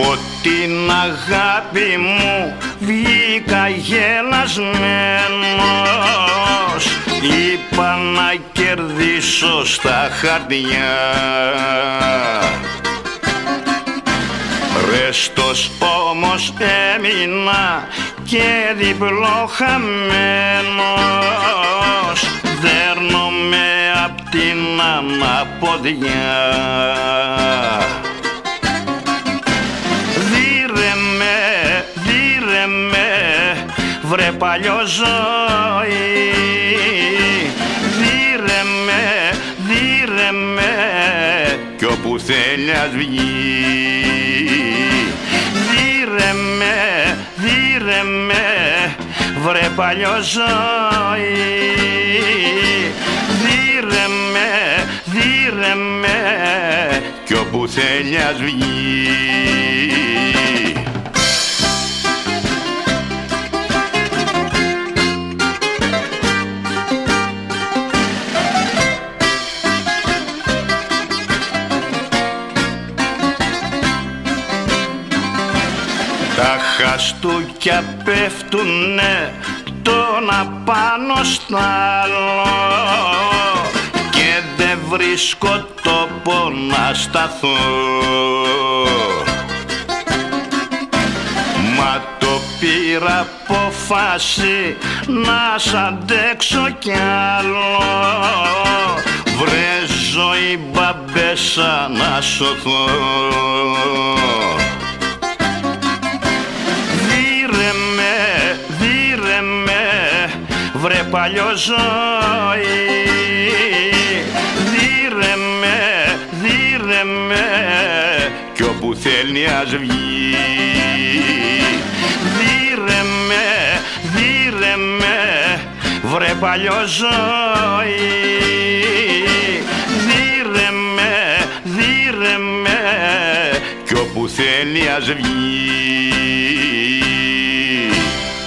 Από την αγάπη μου βγήκα γελασμένος Είπα να κερδίσω στα χαρτιά. Ρέστος όμως έμεινα και διπλό χαμένος. Δέρνομαι απ' την αναποδιά βρε παλιό ζωή Δίρε με, δίρε με, κι όπου θέλει ας βγει. Δίρε με, δίρε με, βρε παλιό ζωή Δίρε με, δίρε με, κι όπου θέλει ας βγει Τα χαστούκια πέφτουνε τον απάνω στ' άλλο. Και δεν βρίσκω τόπο να σταθώ. Μα το πήρα αποφάση να σ' αντέξω κι άλλο. Βρε ζωή μπαμπέσα να σωθώ βρε παλιό ζωή Δίρε με, δίρε με, κι όπου θέλει ας βγει. Δίρε με, δίρε με, βρε παλιό ζωή Δίρε με, δίρε με, κι όπου θέλει ας βγει